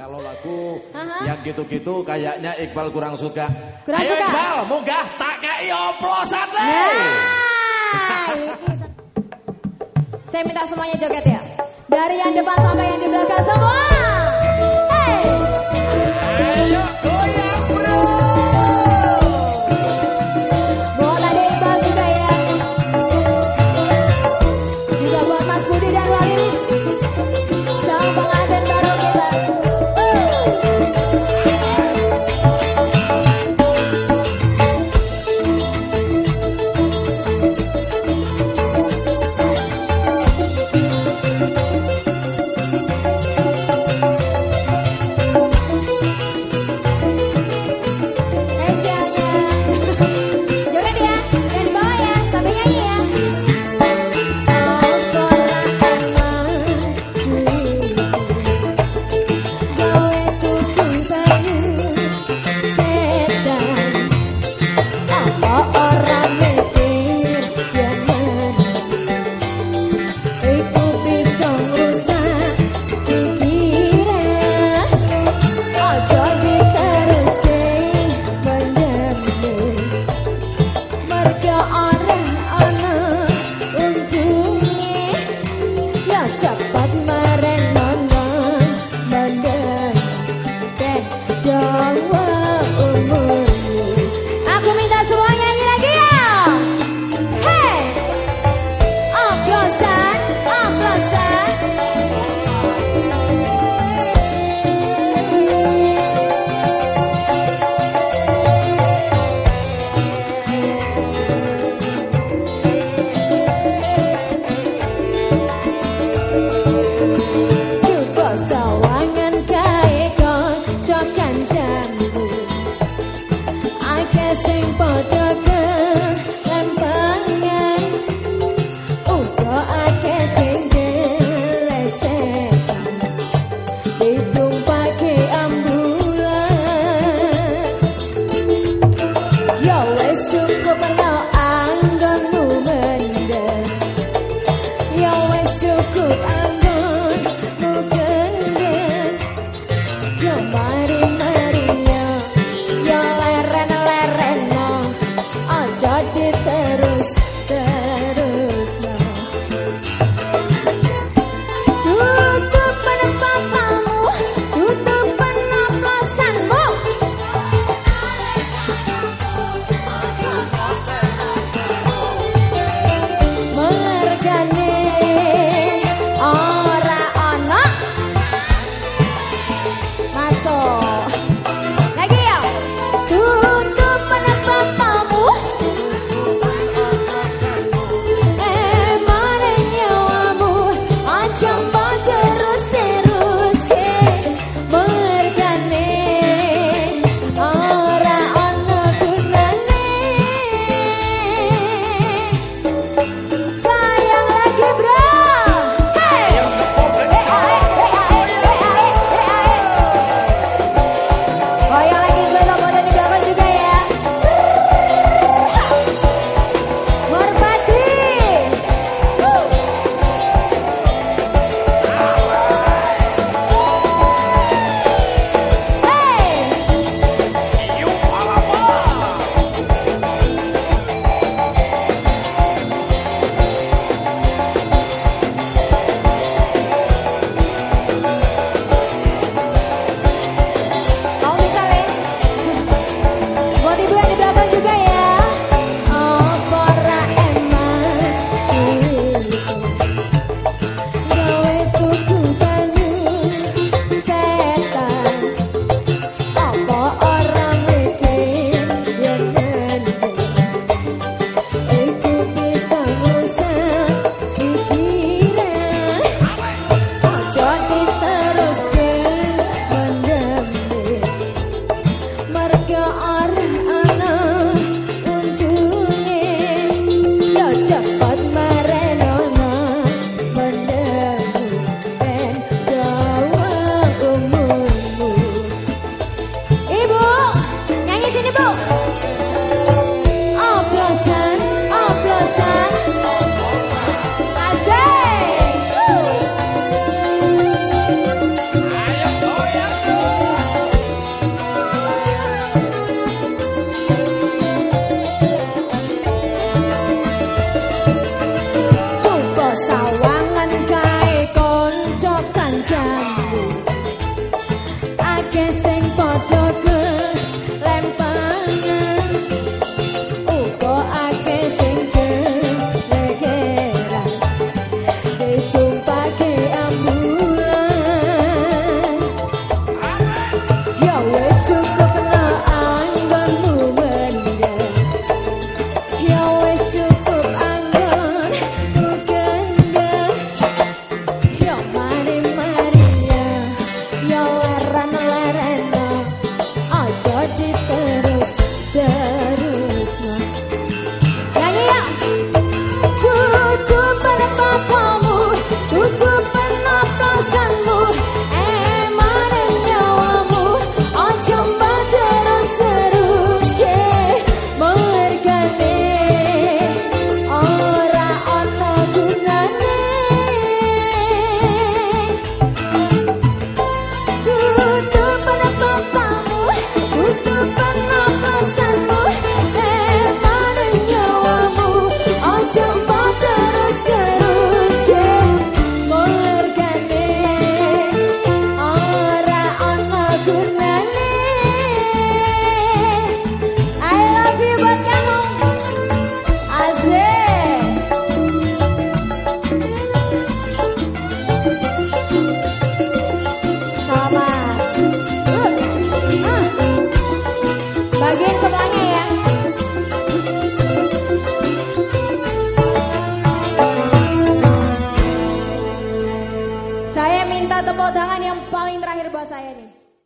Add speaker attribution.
Speaker 1: kalau lagu
Speaker 2: Aha.
Speaker 1: yang gitu-gitu kayaknya Iqbal kurang suka.
Speaker 2: Kurang
Speaker 1: Ayo
Speaker 2: suka?
Speaker 1: Iqbal, munggah tak kei oplosan
Speaker 2: Nah, Saya minta semuanya joget ya. Dari yang depan sampai yang di belakang semua. Hey.
Speaker 1: Ayo goyang bro.
Speaker 2: Buat ada Iqbal juga ya. Juga buat Mas Budi dan. कैसे